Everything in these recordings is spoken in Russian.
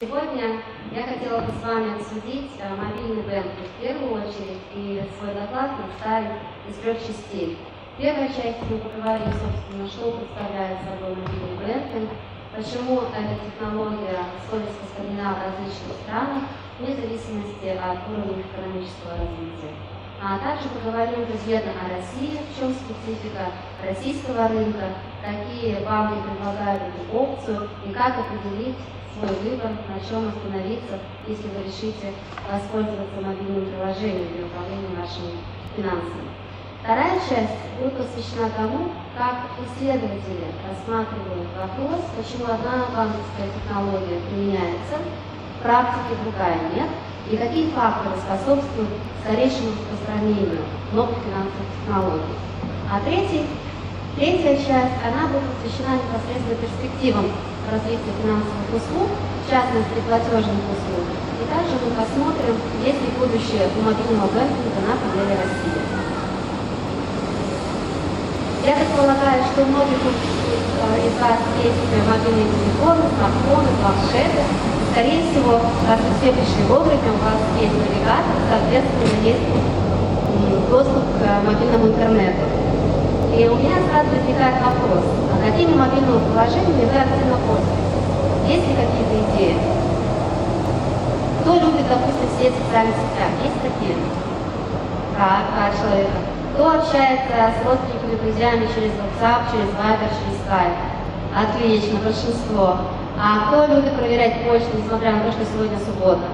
Сегодня я хотела бы с вами обсудить э, мобильный бэнкинг в первую очередь и свой доклад составить из трех частей. В первой части мы поговорим, собственно, что представляет собой мобильный бэнкинг, почему эта технология столь распространена в различных странах, вне зависимости от уровня экономического развития. А также поговорим предметно о России, в чем специфика российского рынка, какие банки предлагают эту опцию и как определить свой выбор, на чем остановиться, если вы решите воспользоваться мобильным приложением для управления вашими финансами. Вторая часть будет посвящена тому, как исследователи рассматривают вопрос, почему одна банковская технология применяется, в практике другая нет, и какие факторы способствуют скорейшему распространению новых финансовых технологий. А третий, третья часть, она будет посвящена непосредственно перспективам развития финансовых услуг, в частности платежных услуг. И также мы посмотрим, есть ли будущее у мобильного бэнкинга на пределе России. Я предполагаю, что у многих из вас есть мобильные телефоны, смартфоны, планшеты. Скорее всего, раз вы все пришли вовремя, у вас есть навигатор, соответственно, есть доступ к мобильному интернету. И у меня сразу возникает вопрос, а какими мобильными приложениями вы активно пользуетесь? Есть ли какие-то идеи? Кто любит, допустим, все социальные сетях? Есть такие? Так, два человека. Кто общается с родственниками, друзьями через WhatsApp, через Viber, через Skype? Отлично, большинство. А кто любит проверять почту, несмотря на то, что сегодня суббота?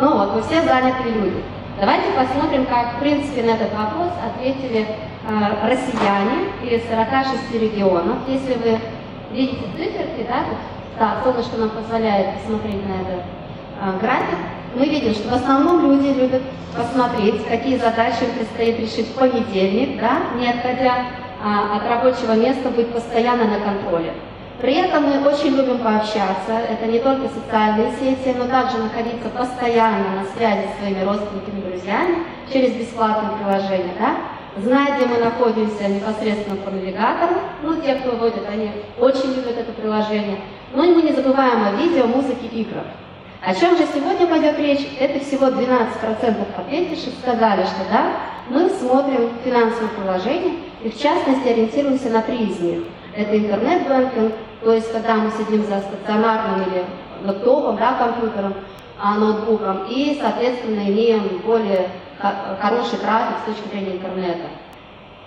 Ну вот, мы все занятые люди. Давайте посмотрим, как, в принципе, на этот вопрос ответили россияне из 46 регионов. Если вы видите циферки, да, да, солнышко нам позволяет посмотреть на этот э, график, мы видим, что в основном люди любят посмотреть, какие задачи предстоит решить в понедельник, да, не отходя а, от рабочего места, быть постоянно на контроле. При этом мы очень любим пообщаться, это не только социальные сети, но также находиться постоянно на связи с своими родственниками друзьями через бесплатные приложения, да? Знать, где мы находимся непосредственно по навигатору, ну, те, кто вводит, они очень любят это приложение. Но мы не забываем о видео, музыке, играх. О чем же сегодня пойдет речь? Это всего 12% ответивших сказали, что да, мы смотрим финансовые приложения и в частности ориентируемся на три из них. Это интернет-банкинг, то есть когда мы сидим за стационарным или лэптопом, да, компьютером, а, ноутбуком, и, соответственно, имеем более хороший трафик с точки зрения интернета.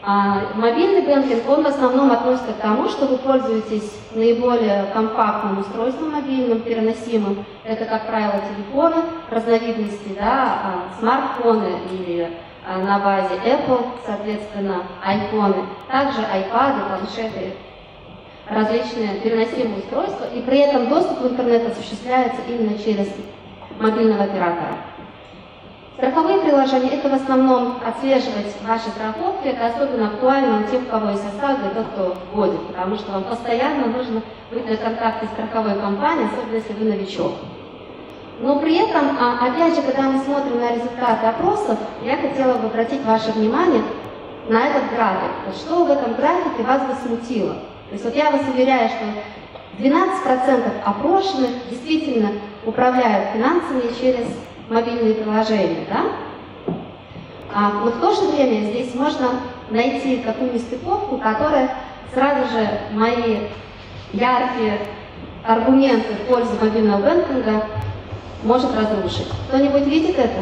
А мобильный бэнкинг, он в основном относится к тому, что вы пользуетесь наиболее компактным устройством мобильным, переносимым. Это, как правило, телефоны разновидности, да, а, смартфоны или а, на базе Apple, соответственно, айфоны, также iPad, планшеты, различные переносимые устройства, и при этом доступ в интернет осуществляется именно через мобильного оператора. Страховые приложения – это в основном отслеживать ваши страховки, это особенно актуально тем, у кого есть остаток, и тот, кто вводит, потому что вам постоянно нужно быть на контакте с страховой компанией, особенно если вы новичок. Но при этом, а, опять же, когда мы смотрим на результаты опросов, я хотела бы обратить ваше внимание на этот график. Что в этом графике вас бы смутило? То есть вот я вас уверяю, что 12% опрошенных действительно управляют финансами через мобильные приложения, да? А, но в то же время здесь можно найти такую нестыковку, которая сразу же мои яркие аргументы в пользу мобильного бэнкинга может разрушить. Кто-нибудь видит это?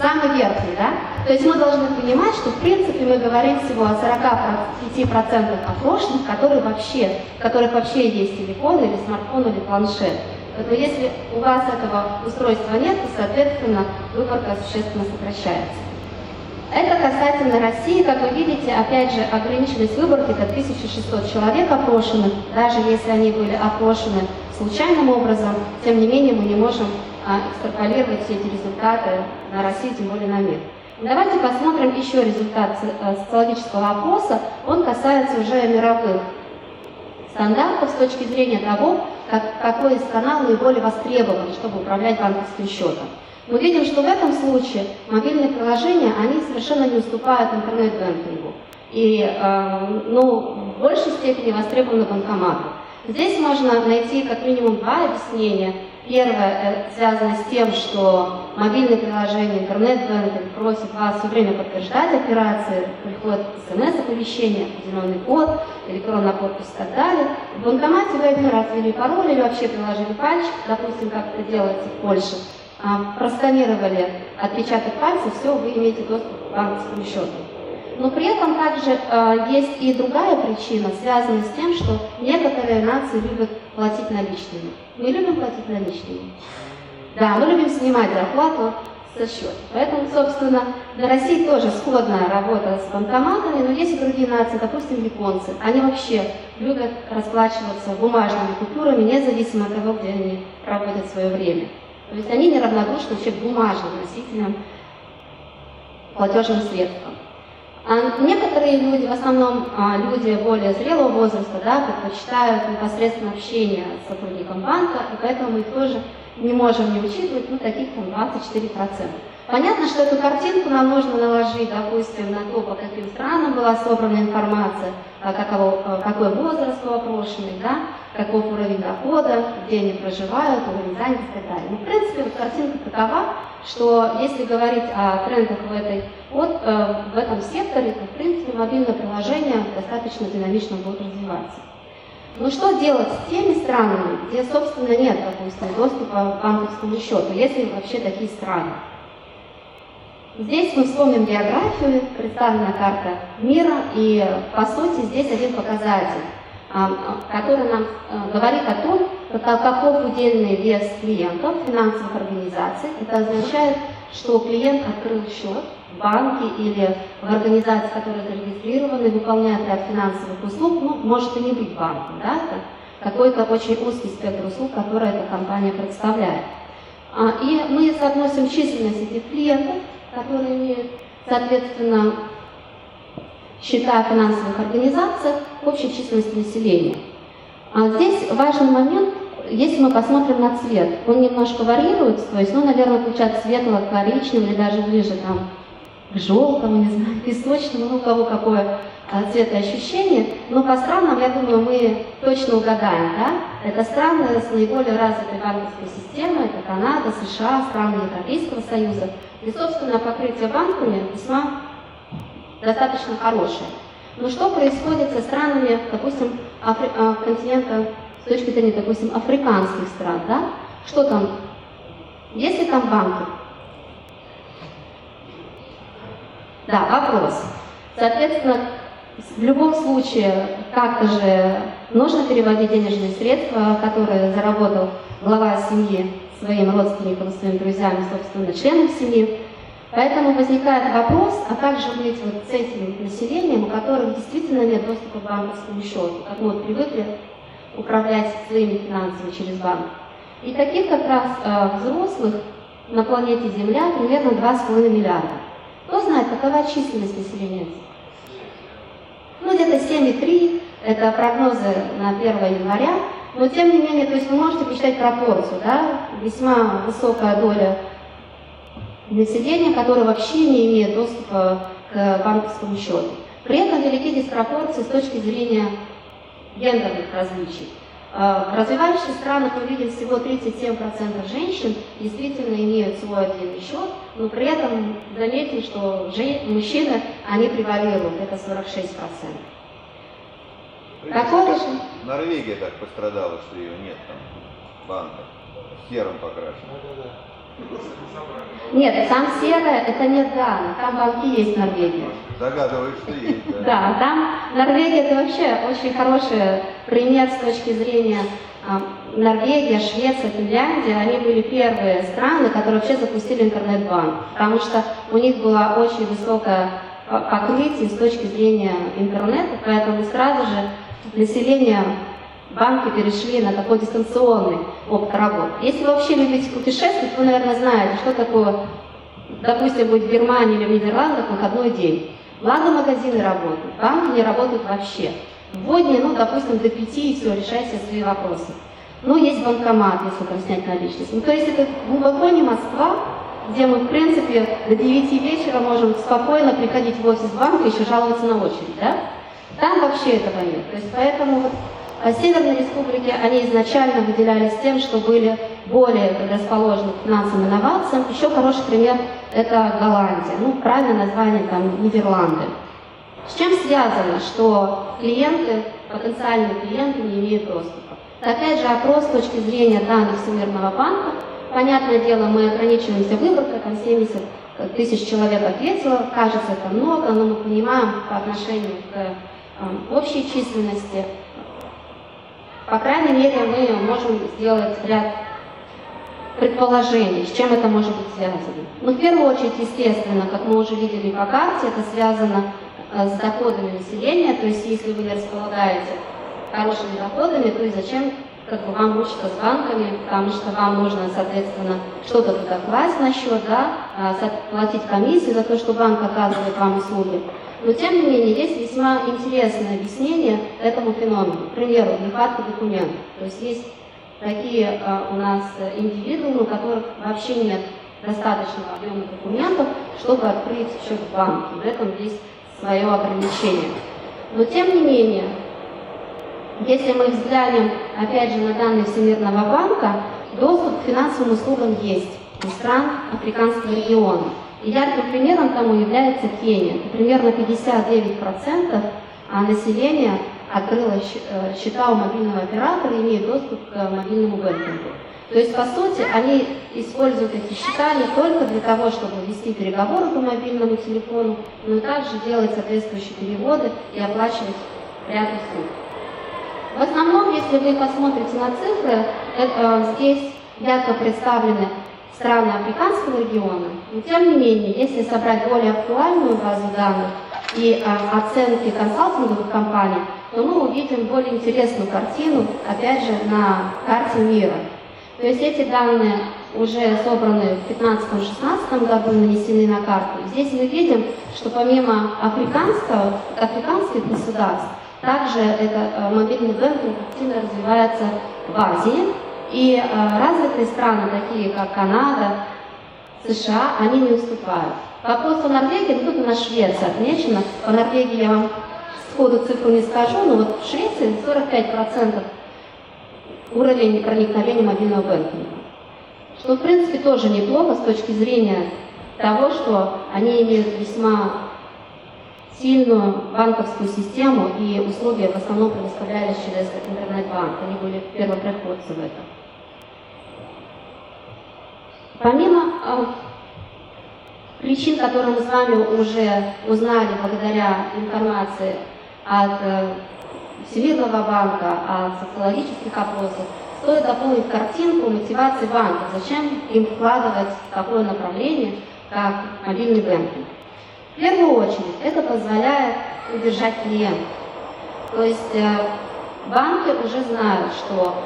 Самый верхний, да? То есть мы должны понимать, что в принципе мы говорим всего о 45% опрошенных, которые вообще, которых вообще есть телефон или смартфон или планшет. Но если у вас этого устройства нет, то, соответственно, выборка существенно сокращается. Это касательно России, как вы видите, опять же, ограниченность выборки это 1600 человек опрошенных, даже если они были опрошены случайным образом, тем не менее мы не можем а, экстраполировать все эти результаты на Россию, тем более на мир. Давайте посмотрим еще результат э, социологического опроса. Он касается уже мировых стандартов с точки зрения того, как, какой из каналов наиболее востребован, чтобы управлять банковским счетом. Мы видим, что в этом случае мобильные приложения, они совершенно не уступают интернет-бэнкингу. И э, ну, в большей степени востребованы банкоматы. Здесь можно найти как минимум два объяснения. Первое э, связано с тем, что мобильное приложение интернет-бэнкинг просит вас все время подтверждать операции, приходит смс-оповещение, определенный код, электронная подпись и так далее. В банкомате вы один раз ввели пароль или вообще приложили пальчик, допустим, как это делается в Польше, а, просканировали отпечаток пальца, все, вы имеете доступ к банковскому счету. Но при этом также э, есть и другая причина, связанная с тем, что некоторые нации любят платить наличными. Мы любим платить наличными. Да, мы любим снимать зарплату со счета. Поэтому, собственно, для России тоже сходная работа с банкоматами, но есть и другие нации, допустим, японцы. Они вообще любят расплачиваться бумажными купюрами, независимо от того, где они проводят свое время. То есть они неравнодушны вообще к бумажным носителям платежным средствам. А некоторые люди, в основном а, люди более зрелого возраста, да, предпочитают непосредственно общение с сотрудником банка, и поэтому мы тоже не можем не учитывать, ну, таких там 24%. Понятно, что эту картинку нам нужно наложить, допустим, на то, по каким странам была собрана информация, а каково, а, какой возраст у опрошенных, да, каков уровень дохода, где они проживают, уровень занятости и так далее. Но, ну, в принципе, вот картинка такова, что если говорить о трендах в, этой, вот, э, в этом секторе, то, в принципе, мобильное приложение достаточно динамично будет развиваться. Но что делать с теми странами, где, собственно, нет, допустим, доступа к банковскому счету, если вообще такие страны? Здесь мы вспомним географию, представлена карта мира, и, по сути, здесь один показатель, а, который нам э, говорит о том, каков удельный вес клиентов финансовых организаций. Это означает, что клиент открыл счет в банке или в организации, которая зарегистрирована и выполняет ряд финансовых услуг, ну, может и не быть банком, да, это какой-то очень узкий спектр услуг, который эта компания представляет. А, и мы соотносим численность этих клиентов, которые имеют, соответственно, счета финансовых организациях к общей численности населения. А здесь важный момент, если мы посмотрим на цвет, он немножко варьируется, то есть, ну, наверное, получается светло-коричневый или даже ближе там к желтому, не знаю, песочному, ну, у кого какое а, цветоощущение. Но по странам, я думаю, мы точно угадаем, да? Это страны с наиболее развитой банковской системой, это Канада, США, страны Европейского Союза. И, собственно, покрытие банками весьма достаточно хорошее. Но что происходит со странами, допустим, Афри... А, континента с точки зрения, допустим, африканских стран, да? Что там? Есть ли там банки? Да, вопрос. Соответственно, в любом случае, как-то же нужно переводить денежные средства, которые заработал глава семьи своим родственникам, своим друзьям собственно, членам семьи. Поэтому возникает вопрос, а как же быть вот с этим населением, у которых действительно нет доступа к банковскому счету, как мы вот привыкли управлять своими финансами через банк. И таких как раз э, взрослых на планете Земля примерно 2,5 миллиарда. Кто знает, какова численность населения? Ну, где-то 7,3, это прогнозы на 1 января, но тем не менее, то есть вы можете посчитать пропорцию, да, весьма высокая доля населения, которое вообще не имеет доступа к банковскому счету. При этом велики диспропорции с точки зрения гендерных различий. А, в развивающихся странах мы видим всего 37% женщин действительно имеют свой отдельный счет, но при этом заметим, что мужчины, они превалируют, это 46%. Какое решение? Норвегия так пострадала, что ее нет там, банка, серым покрашена. Нет, там серое, это не Дана, там банки есть Норвегия. Догадываюсь, что есть. Да. да, там Норвегия это вообще очень хороший пример с точки зрения а, Норвегия, Швеция, Финляндия, они были первые страны, которые вообще запустили интернет-банк, потому что у них было очень высокое покрытие с точки зрения интернета, поэтому сразу же население банки перешли на такой дистанционный опыт работы. Если вы вообще любите путешествовать, вы, наверное, знаете, что такое, допустим, быть в Германии или в Нидерландах выходной день. Благо магазины работают, банки не работают вообще. В Водне, ну, допустим, до пяти и все, решайте свои вопросы. Ну, есть банкомат, если там снять наличность. Ну, то есть это глубоко не Москва, где мы, в принципе, до 9 вечера можем спокойно приходить в офис банка и еще жаловаться на очередь, да? Там вообще этого нет. То есть поэтому вот А Северной Республике они изначально выделялись тем, что были более предрасположены к финансовым инновациям. Еще хороший пример – это Голландия. Ну, правильное название там Нидерланды. С чем связано, что клиенты, потенциальные клиенты не имеют доступа? Опять же опрос с точки зрения данных Всемирного банка. Понятное дело, мы ограничиваемся выборкой, там 70 тысяч человек ответило, кажется это много, но мы понимаем по отношению к общей численности, по крайней мере, мы можем сделать ряд предположений, с чем это может быть связано. Ну, в первую очередь, естественно, как мы уже видели по карте, это связано э, с доходами населения, то есть если вы располагаете хорошими доходами, то и зачем как бы вам учатся с банками, потому что вам нужно, соответственно, что-то туда класть на счет, да, а, платить комиссию за то, что банк оказывает вам услуги. Но, тем не менее, есть весьма интересное объяснение этому феномену. К примеру, нехватка документов. То есть есть такие а, у нас индивидуумы, у которых вообще нет достаточного объема документов, чтобы открыть счет в банке. В этом есть свое ограничение. Но, тем не менее, если мы взглянем, опять же, на данные Всемирного банка, доступ к финансовым услугам есть у стран африканского региона. И ярким примером тому является Кения. Примерно 59% населения открыло э, счета у мобильного оператора и имеет доступ к мобильному банкингу. То есть, по сути, они используют эти счета не только для того, чтобы вести переговоры по мобильному телефону, но и также делать соответствующие переводы и оплачивать ряд услуг. В основном, если вы посмотрите на цифры, это, здесь ярко представлены страны африканского региона, но тем не менее, если собрать более актуальную базу данных и а, оценки консалтинговых компаний, то мы увидим более интересную картину, опять же, на карте мира. То есть эти данные уже собраны в 2015-2016 году, нанесены на карту. Здесь мы видим, что помимо африканского, африканских государств, также это э, мобильный бэнкинг активно развивается в Азии, и э, развитые страны, такие как Канада, США, они не уступают. По вопросу Норвегии, тут у нас Швеция отмечена, по Норвегии я вам сходу цифру не скажу, но вот в Швеции 45% уровень проникновения мобильного бэнкинга. Что, в принципе, тоже неплохо с точки зрения того, что они имеют весьма сильную банковскую систему, и услуги в основном предоставлялись через интернет-банк. Они были первопроходцы в этом. Помимо э, причин, которые мы с вами уже узнали благодаря информации от э, Всемирного банка, от социологических опросов, стоит дополнить картинку мотивации банка. Зачем им вкладывать в такое направление, как мобильный банкинг? В первую очередь, это позволяет удержать клиента. То есть э, банки уже знают, что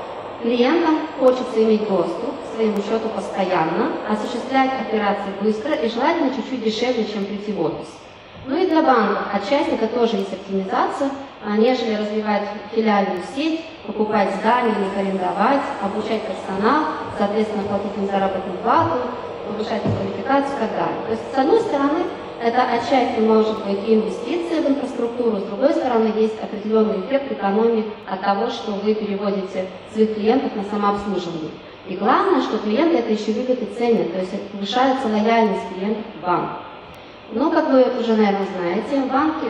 клиентам хочется иметь доступ к своему счету постоянно, осуществлять операции быстро и желательно чуть-чуть дешевле, чем прийти в офис. Ну и для банков отчасти это тоже есть оптимизация, нежели развивать филиальную сеть, покупать здания, их арендовать, обучать персонал, соответственно, платить им заработную плату, повышать квалификацию и так далее. То есть, с одной стороны, это отчасти может быть инвестиции в инфраструктуру, с другой стороны, есть определенный эффект экономии от того, что вы переводите своих клиентов на самообслуживание. И главное, что клиенты это еще любят и ценят, то есть повышается лояльность клиентов к банку. Но, как вы уже, наверное, знаете, банки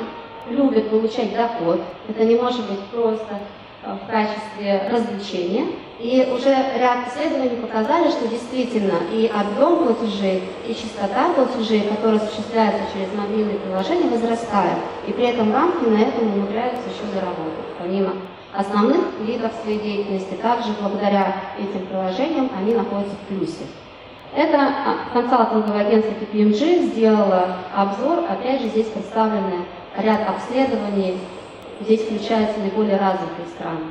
любят получать доход. Это не может быть просто в качестве развлечения. И уже ряд исследований показали, что действительно и объем платежей, и частота платежей, которые осуществляются через мобильные приложения, возрастает. И при этом банки на этом умудряются еще заработать. Помимо основных видов своей деятельности, также благодаря этим приложениям они находятся в плюсе. Это а, консалтинговое агентство KPMG сделало обзор, опять же здесь представлены ряд обследований Здесь включаются наиболее развитые страны.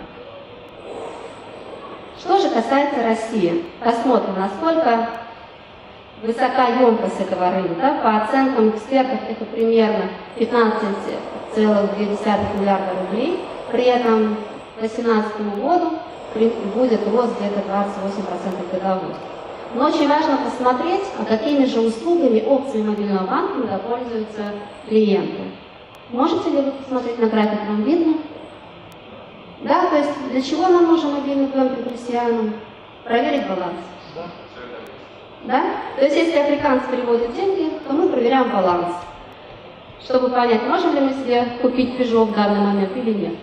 Что же касается России, посмотрим, насколько высока емкость этого рынка. По оценкам экспертов это примерно 15,2 миллиарда рублей. При этом к 2018 году будет рост где-то 28% годовых. Но очень важно посмотреть, а какими же услугами опции мобильного банкинга пользуются клиенты. Можете ли вы посмотреть на график, вам видно? Да, то есть для чего нам нужен мобильный банкинг россиянам? Проверить баланс. Да. Да? То есть если африканцы переводят деньги, то мы проверяем баланс, чтобы понять, можем ли мы себе купить Peugeot в данный момент или нет.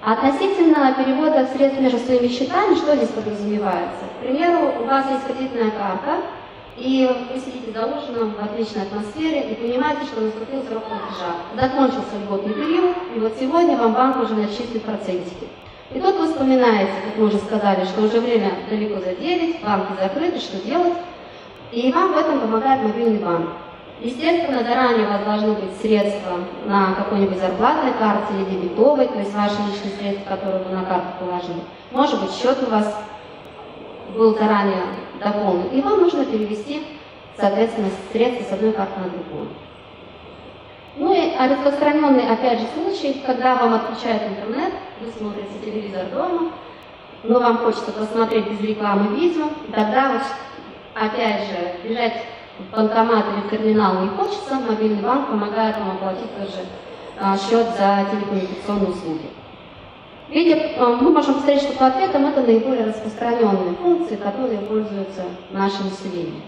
Относительно перевода средств между своими счетами, что здесь подразумевается? К примеру, у вас есть кредитная карта, и вы сидите за ужином в отличной атмосфере и понимаете, что наступил срок платежа. Закончился льготный период, и вот сегодня вам банк уже начислит процентики. И тут вы вспоминаете, как мы уже сказали, что уже время далеко за 9, банки закрыты, что делать? И вам в этом помогает мобильный банк. Естественно, заранее у вас должны быть средства на какой-нибудь зарплатной карте или дебетовой, то есть ваши личные средства, которые вы на карту положили. Может быть, счет у вас был заранее дополнен, и вам нужно перевести, соответственно, средства с одной карты на другую. Ну и распространенный, опять же, случай, когда вам отключают интернет, вы смотрите телевизор дома, но вам хочется посмотреть без рекламы видео, тогда вот, опять же, бежать в банкомат или в терминал не хочется, мобильный банк помогает вам оплатить тоже а, счет за телекоммуникационные услуги. Видя, а, мы можем посмотреть, что по ответам это наиболее распространенные функции, которые пользуются наше население.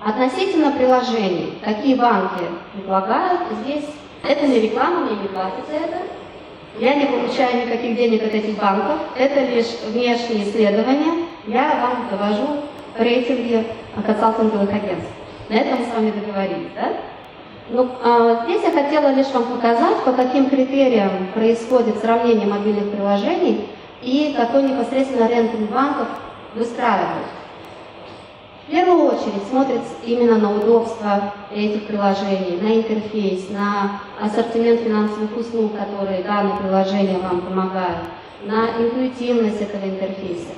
Относительно приложений, какие банки предлагают, здесь это не реклама, мне не платят за это. Я не получаю никаких денег от этих банков, это лишь внешние исследования. Я вам довожу рейтинги консалтинговых агентств. На этом мы с вами договорились, да? Ну, а, здесь я хотела лишь вам показать, по каким критериям происходит сравнение мобильных приложений и какой непосредственно рейтинг банков выстраивают. В первую очередь смотрится именно на удобство этих приложений, на интерфейс, на ассортимент финансовых услуг, которые данное приложение вам помогают, на интуитивность этого интерфейса.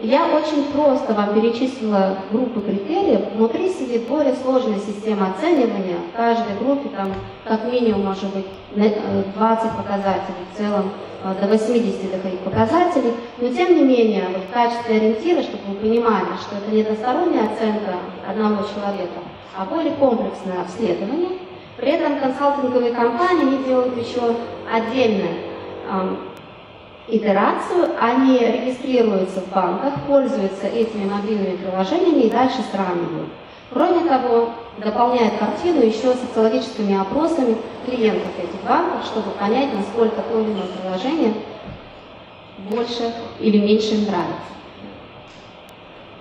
Я очень просто вам перечислила группы критериев. Внутри сидит более сложная система оценивания. В каждой группе там как минимум может быть 20 э, показателей, в целом э, до 80 доходить показателей. Но тем не менее, вот в качестве ориентира, чтобы вы понимали, что это не односторонняя оценка одного человека, а более комплексное обследование. При этом консалтинговые компании не делают еще отдельное итерацию, они регистрируются в банках, пользуются этими мобильными приложениями и дальше сравнивают. Кроме того, дополняют картину еще социологическими опросами клиентов этих банков, чтобы понять, насколько то или иное приложение больше или меньше им нравится.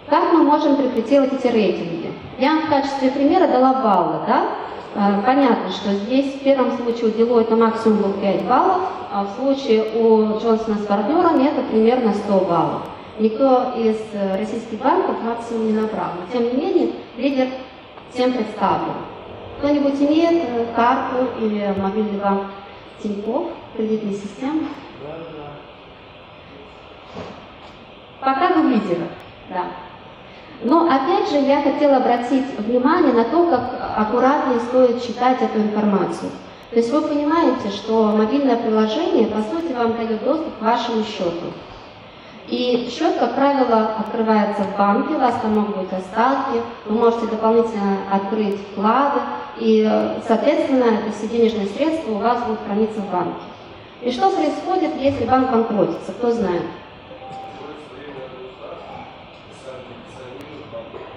Как мы можем интерпретировать эти рейтинги? Я в качестве примера дала баллы. Да? Э, понятно, что здесь в первом случае у Deloitte максимум был 5 баллов, а в случае у Джонсона с партнерами это примерно 100 баллов. Никто из э, российских банков максимум не набрал. Но тем не менее, лидер всем представлен. Кто-нибудь имеет э, карту или мобильный банк Тинькофф, кредитной системы? Пока вы лидеры, да. Но опять же я хотела обратить внимание на то, как аккуратно стоит читать эту информацию. То есть вы понимаете, что мобильное приложение, по сути, вам дает доступ к вашему счету. И счет, как правило, открывается в банке, у вас там могут быть остатки, вы можете дополнительно открыть вклады, и, соответственно, все денежные средства у вас будут храниться в банке. И что происходит, если банк банкротится, кто знает?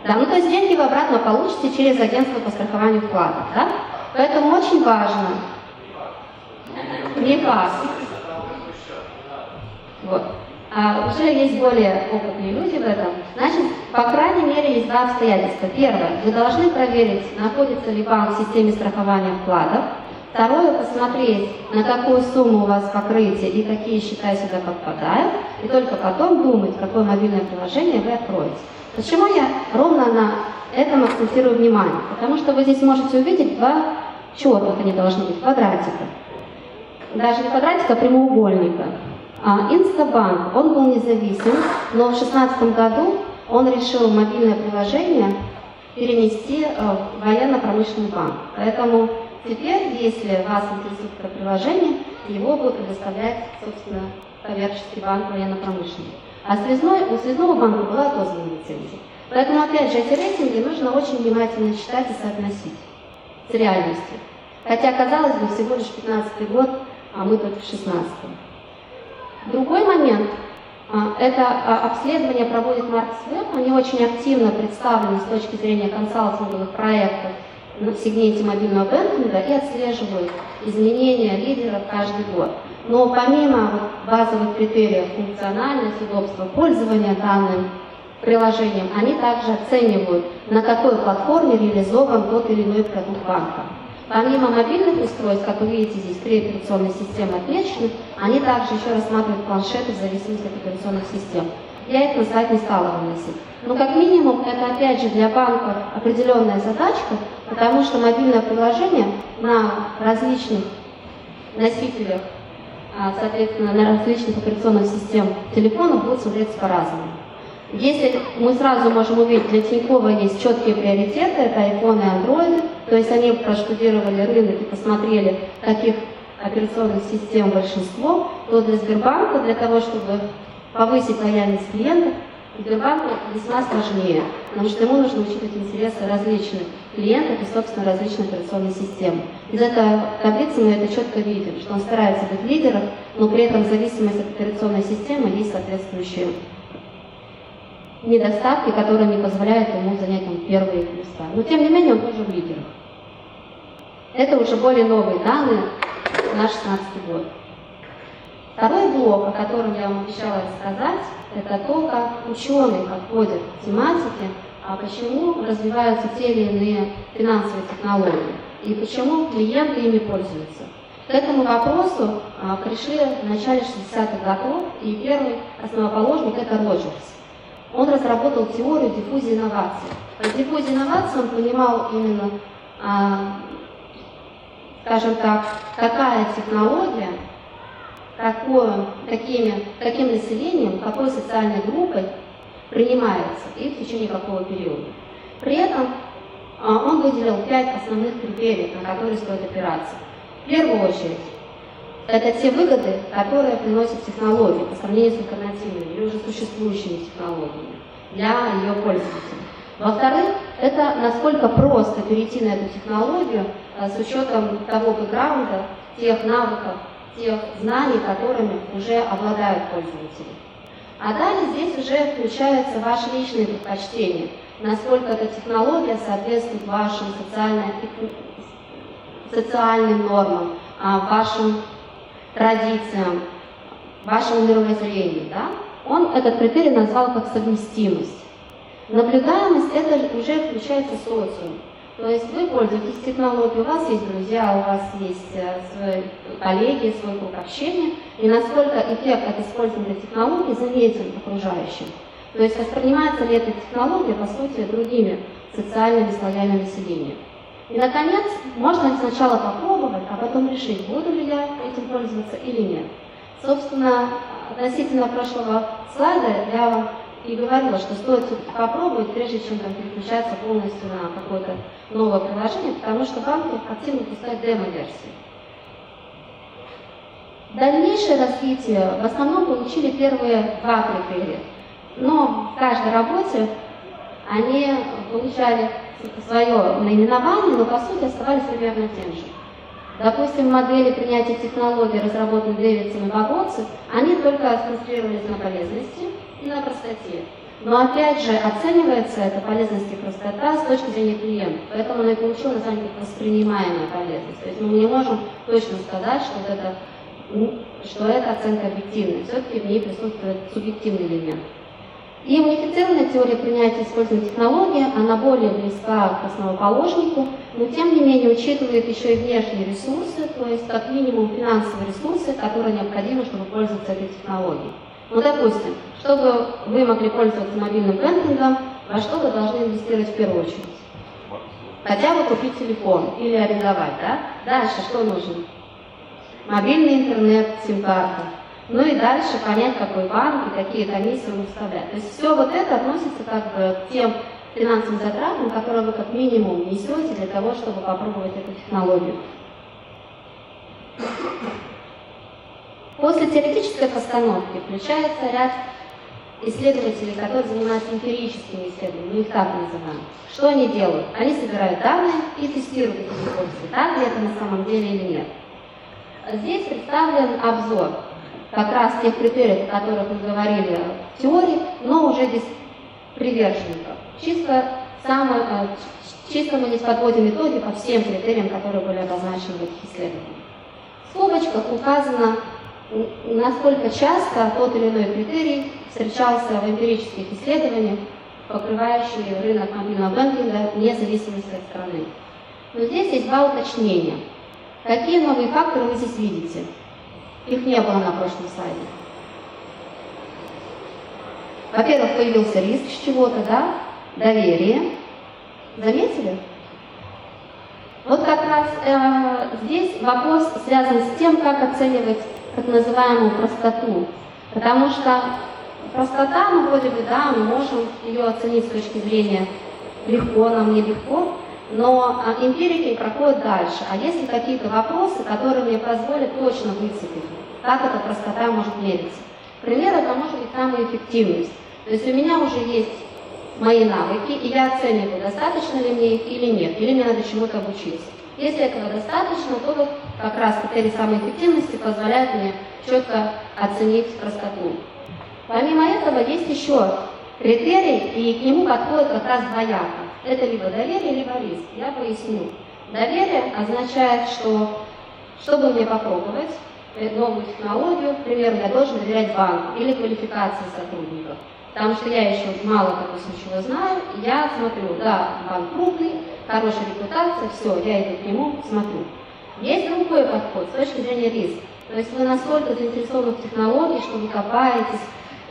Да, ну то есть деньги вы обратно получите через агентство по страхованию вкладов, да? Поэтому очень важно. Не факт. Вот. А уже есть более опытные люди в этом. Значит, по крайней мере, есть два обстоятельства. Первое, вы должны проверить, находится ли банк в системе страхования вкладов. Второе, посмотреть, на какую сумму у вас покрытие и какие счета сюда подпадают. И только потом думать, какое мобильное приложение вы откроете. Почему я ровно на этом акцентирую внимание? Потому что вы здесь можете увидеть два четных, они должны быть, квадратика. Даже не квадратика, а прямоугольника. А Инстабанк, он был независим, но в 2016 году он решил мобильное приложение перенести э, в военно-промышленный банк. Поэтому теперь, если вас интересует это приложение, его будет предоставлять, собственно, коммерческий банк военно-промышленный. А связной, у связного банка была отозвана лицензия. Поэтому, опять же, эти рейтинги нужно очень внимательно читать и соотносить с реальностью. Хотя, казалось бы, всего лишь 15 год а мы только в 16 Другой момент а, это а, обследование проводит Маркс Веб. Они очень активно представлены с точки зрения консалтинговых проектов на сегменте мобильного бэнкинга и отслеживают изменения лидеров каждый год. Но помимо базовых критериев функциональности, удобства пользования данным приложением, они также оценивают, на какой платформе реализован тот или иной продукт банка. Помимо мобильных устройств, как вы видите, здесь три операционные системы отмечены, они также еще рассматривают планшеты в зависимости от операционных систем. Я их сайт не стала выносить. Но как минимум это опять же для банков определенная задачка, потому что мобильное приложение на различных носителях, а, соответственно, на различных операционных системах телефонов будет смотреться по-разному. Если мы сразу можем увидеть, для Тинькова есть четкие приоритеты, это iPhone и Android, то есть они проштудировали рынок и посмотрели, каких операционных систем большинство, то для Сбербанка, для того, чтобы повысить лояльность клиентов, Сбербанку весьма сложнее, потому что ему нужно учитывать интересы различных клиентов и, собственно, различных операционных систем. Из этой таблицы мы это четко видим, что он старается быть лидером, но при этом в зависимости от операционной системы есть соответствующие недостатки, которые не позволяют ему занять там, первые места. Но тем не менее он тоже в лидерах. Это уже более новые данные на 16 год. Второй блок, о котором я вам обещала рассказать, это то, как ученые подходят к тематике, а почему развиваются те или иные финансовые технологии и почему клиенты ими пользуются. К этому вопросу а, пришли в начале 60-х годов, и первый основоположник – это Роджерс он разработал теорию диффузии инноваций. Под диффузией инноваций он понимал именно, а, скажем так, какая технология, какое, какими, каким населением, какой социальной группой принимается и в течение какого периода. При этом а, он выделил пять основных критериев, на которые стоит опираться. В первую очередь, это те выгоды, которые приносят технологии по сравнению с альтернативными или уже существующими технологиями для ее пользователей. Во-вторых, это насколько просто перейти на эту технологию а, с учетом того бэкграунда, тех навыков, тех знаний, которыми уже обладают пользователи. А далее здесь уже включаются ваши личные предпочтения, насколько эта технология соответствует вашим социальным, социальным нормам, а, вашим традициям, вашему мировоззрению, да, он этот критерий назвал как совместимость. Наблюдаемость это уже включается социум. То есть вы пользуетесь технологией, у вас есть друзья, у вас есть э, свои коллеги, свой круг общения, и насколько эффект от использования технологий заметен окружающим. То есть воспринимается ли эта технология, по сути, другими социальными слоями населения. И, наконец, можно сначала попробовать, потом решить, буду ли я этим пользоваться или нет. Собственно, относительно прошлого слайда я и говорила, что стоит попробовать, прежде чем там, переключаться полностью на какое-то новое приложение, потому что банки активно пускают демо-версии. Дальнейшее развитие в основном получили первые два критерия. Но в каждой работе они получали свое наименование, но по сути оставались примерно тем же. Допустим, модели принятия технологий, разработанные Дэвидсом и Богоци, они только сконцентрировались на полезности и на простоте. Но опять же, оценивается эта полезность и простота с точки зрения клиента. Поэтому она и получила название как воспринимаемая полезность. То есть мы не можем точно сказать, что это, что это оценка объективная. Все-таки в ней присутствует субъективный элемент. И унифицированная теория принятия использования технологии, она более близка к основоположнику, но тем не менее учитывает еще и внешние ресурсы, то есть как минимум финансовые ресурсы, которые необходимы, чтобы пользоваться этой технологией. Ну, допустим, чтобы вы могли пользоваться мобильным бэнкингом, во что вы должны инвестировать в первую очередь? Хотя бы купить телефон или арендовать, да? Дальше что нужно? Мобильный интернет, сим-карта, ну и дальше понять, какой банк и какие комиссии он выставляет. То есть все вот это относится как бы к тем финансовым затратам, которые вы как минимум несете для того, чтобы попробовать эту технологию. После теоретической постановки включается ряд исследователей, которые занимаются эмпирическими исследованиями, мы их так называем. Что они делают? Они собирают данные и тестируют эти гипотезы, так ли это на самом деле или нет. Здесь представлен обзор как раз тех критериев, о которых мы говорили в теории, но уже без приверженников. Чисто, самое, э, чисто мы здесь подводим итоги по всем критериям, которые были обозначены в этих исследованиях. В скобочках указано, насколько часто тот или иной критерий встречался в эмпирических исследованиях, покрывающих рынок мобильного банкинга вне зависимости от страны. Но здесь есть два уточнения. Какие новые факторы вы здесь видите? Их не было на прошлом слайде. Во-первых, появился риск с чего-то, да? Доверие. Заметили? Вот как раз э, здесь вопрос связан с тем, как оценивать так называемую простоту. Потому что простота, мы вроде бы, да, мы можем ее оценить с точки зрения легко, нам нелегко, но а, эмпирики проходят дальше. А есть ли какие-то вопросы, которые мне позволят точно выцепить, как эта простота может мериться? Пример это может быть самая эффективность. То есть у меня уже есть мои навыки, и я оцениваю, достаточно ли мне их или нет, или мне надо чему-то обучиться. Если этого достаточно, то вот как раз критерий самой эффективности позволяет мне четко оценить простоту. Помимо этого есть еще критерий, и к нему подходит как раз двояко. Это либо доверие, либо риск. Я поясню. Доверие означает, что чтобы мне попробовать новую технологию, к примеру, я должен доверять банку или квалификации сотрудников. Потому что я еще мало, допустим, чего знаю, я смотрю, да, банк крупный, хорошая репутация, все, я иду к нему, смотрю. Есть другой подход с точки зрения риска. То есть вы настолько заинтересованы в технологии, что вы копаетесь,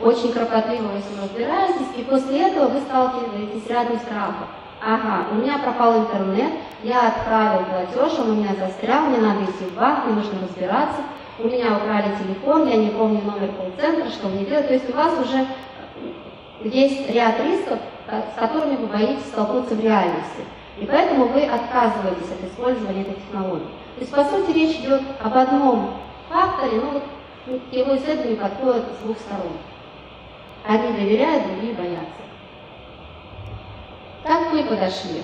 очень кропотливо во всем разбираетесь, и после этого вы сталкиваетесь с рядом страхов. Ага, у меня пропал интернет, я отправил платеж, он у меня застрял, мне надо идти в банк, мне нужно разбираться, у меня украли телефон, я не помню номер колл-центра, что мне делать. То есть у вас уже есть ряд рисков, с которыми вы боитесь столкнуться в реальности. И поэтому вы отказываетесь от использования этой технологии. То есть, по сути, речь идет об одном факторе, но вот его исследование подходит с двух сторон. Одни доверяют, другие боятся. Как мы подошли?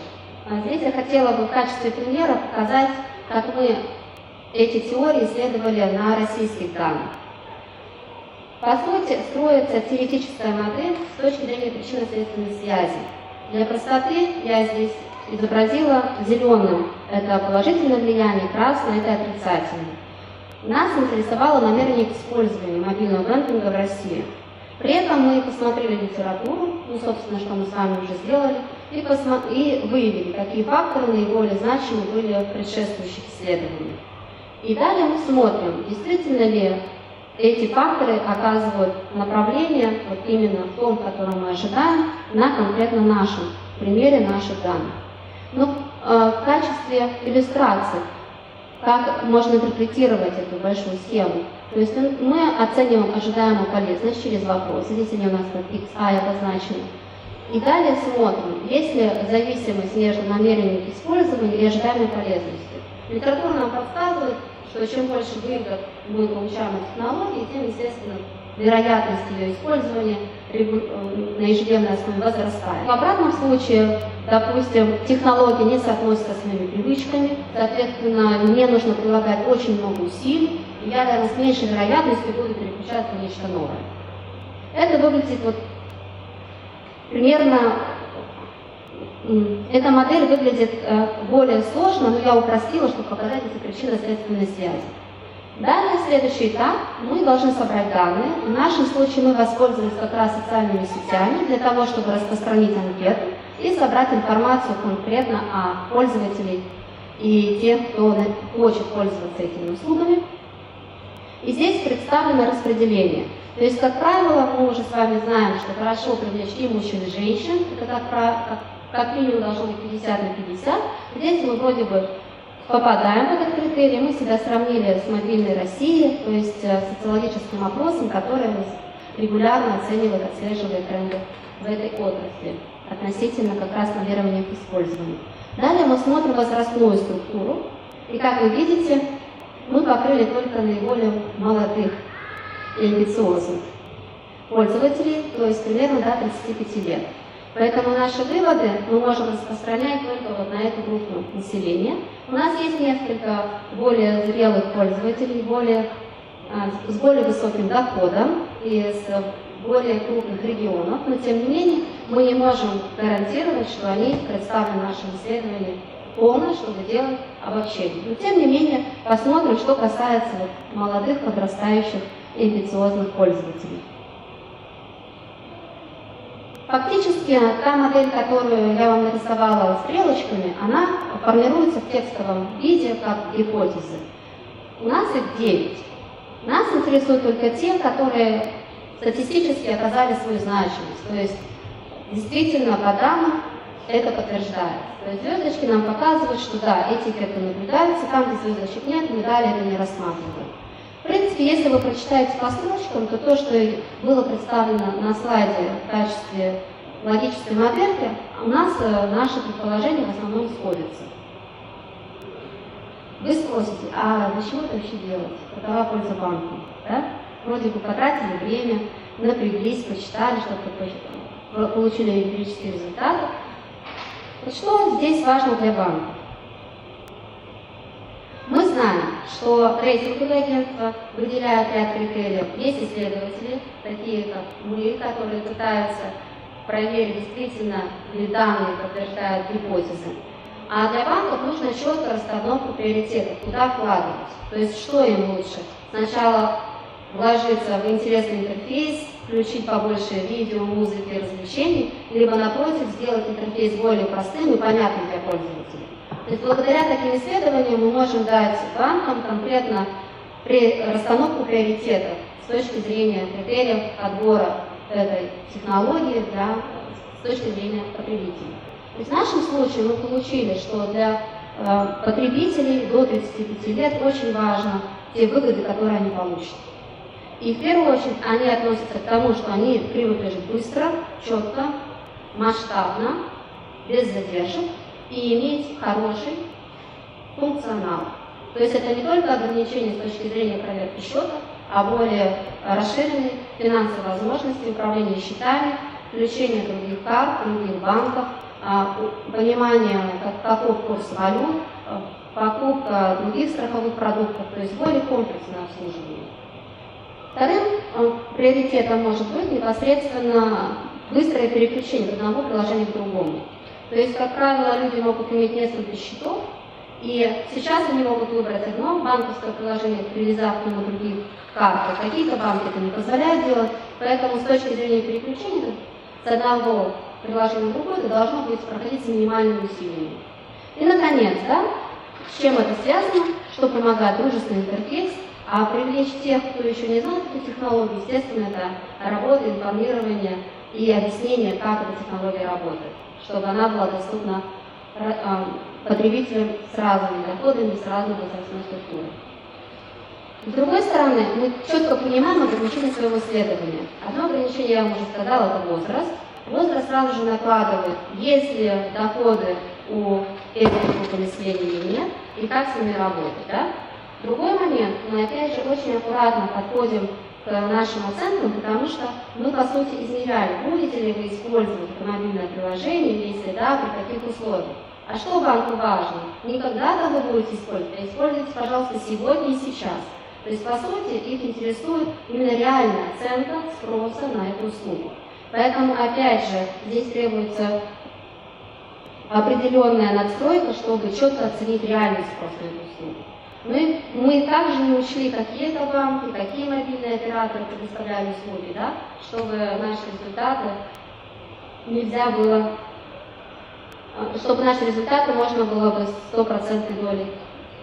А здесь я хотела бы в качестве примера показать, как мы эти теории исследовали на российских данных. По сути, строится теоретическая модель с точки зрения причинно-следственной связи. Для простоты я здесь изобразила зеленым – это положительное влияние, красное – это отрицательное. Нас интересовало намерение к использованию мобильного брендинга в России. При этом мы посмотрели литературу, ну, собственно, что мы с вами уже сделали, и, и выявили, какие факторы наиболее значимы были в предшествующих исследованиях. И далее мы смотрим, действительно ли эти факторы оказывают направление, вот именно в том, которое мы ожидаем, на конкретно нашем примере наших данных. Ну, э, в качестве иллюстрации, как можно интерпретировать эту большую схему. То есть мы оцениваем ожидаемую полезность через вопросы. Здесь они у нас как XI обозначены. И далее смотрим, есть ли зависимость между намерением использования и ожидаемой полезностью. Литература нам подсказывает, что чем больше выгод мы получаем от технологии, тем, естественно, вероятность ее использования на ежедневной основе возрастает. В обратном случае, допустим, технология не соотносится с моими привычками, соответственно, мне нужно прилагать очень много усилий, и я, наверное, с меньшей вероятностью буду переключаться на нечто новое. Это выглядит вот примерно эта модель выглядит э, более сложно, но я упростила, чтобы показать эти причинно-следственные связи. Далее, следующий этап, мы должны собрать данные. В нашем случае мы воспользовались как раз социальными сетями для того, чтобы распространить анкету и собрать информацию конкретно о пользователях и тех, кто хочет пользоваться этими услугами. И здесь представлено распределение. То есть, как правило, мы уже с вами знаем, что хорошо привлечь и мужчин, и женщин. Это как, как как минимум должно быть 50 на 50. Здесь мы вроде бы попадаем в этот критерий. Мы себя сравнили с мобильной Россией, то есть э, социологическим опросом, который регулярно оценивает, отслеживает тренды в этой отрасли относительно как раз наверования к использованию. Далее мы смотрим возрастную структуру, и как вы видите, мы покрыли только наиболее молодых и амбициозных пользователей, то есть примерно до 35 лет. Поэтому наши выводы мы можем распространять только вот на эту группу населения. У нас есть несколько более зрелых пользователей, более, а, с более высоким доходом и с более крупных регионов, но тем не менее мы не можем гарантировать, что они представлены в нашем исследовании полно, чтобы делать обобщение. Но тем не менее посмотрим, что касается молодых, подрастающих и амбициозных пользователей. Фактически та модель, которую я вам нарисовала стрелочками, она формируется в текстовом виде как гипотезы. У нас их 9. Нас интересуют только те, которые статистически оказали свою значимость. То есть действительно по данным это подтверждается. То есть звездочки нам показывают, что да, эти эффекты наблюдаются, там, где звездочек нет, мы далее это не рассматриваем. В принципе, если вы прочитаете по строчкам, то то, что было представлено на слайде в качестве логической модельки, у нас э, наши предположения в основном сходятся. Вы спросите, а для чего это вообще делать? Какова польза банку? Да? Вроде бы потратили время, напряглись, почитали, что-то получили эмпирические результаты. Вот что здесь важно для банка? Мы знаем, что рейтинговые агентства выделяют ряд критериев. Есть исследователи, такие как мы, которые пытаются проверить, действительно ли данные подтверждают гипотезы. А для банков нужно четко расстановку приоритетов, куда вкладывать. То есть что им лучше? Сначала вложиться в интересный интерфейс, включить побольше видео, музыки, развлечений, либо напротив сделать интерфейс более простым и понятным для пользователей. То благодаря таким исследованиям мы можем дать банкам конкретно расстановку приоритетов с точки зрения критериев отбора этой технологии для, с точки зрения потребителей. То есть в нашем случае мы получили, что для э, потребителей до 35 лет очень важно те выгоды, которые они получат. И в первую очередь они относятся к тому, что они привыкли жить быстро, четко, масштабно, без задержек, и иметь хороший функционал. То есть это не только ограничение с точки зрения проверки счета, а более расширенные финансовые возможности управления счетами, включение других карт, других банков, а, понимание, каков курс валют, а, покупка других страховых продуктов, то есть более комплексное обслуживание. Вторым а, приоритетом может быть непосредственно быстрое переключение от одного приложения к другому. То есть, как правило, люди могут иметь несколько счетов, и сейчас они могут выбрать одно банковское приложение, привязав к нему других карт. Какие-то банки это не позволяют делать, поэтому с точки зрения переключения с одного приложения в другое это должно быть проходить с минимальными усилиями. И, наконец, да, с чем это связано, что помогает дружественный интерфейс, а привлечь тех, кто еще не знает эту технологию, естественно, это работа, информирование и объяснение, как эта технология работает чтобы она была доступна э, потребителям с разными доходами, с разной возрастной структурой. С другой стороны, мы четко понимаем ограничения своего исследования. Одно ограничение, я вам уже сказала, это возраст. Возраст сразу же накладывает, есть ли доходы у этой группы населения или нет, и как с ними работать. Да? Другой момент, мы опять же очень аккуратно подходим к нашим оценкам, потому что мы, по сути, измеряем, будете ли вы использовать автомобильное приложение, если да, при каких условиях. А что банку важно? Не когда-то вы будете использовать, а используйте, пожалуйста, сегодня и сейчас. То есть, по сути, их интересует именно реальная оценка спроса на эту услугу. Поэтому, опять же, здесь требуется определенная надстройка, чтобы четко оценить реальный спрос на эту услугу. Мы, мы также не учли, какие это банки, какие мобильные операторы предоставляли услуги, да, чтобы наши результаты нельзя было, а, чтобы наши результаты можно было бы стопроцентной долей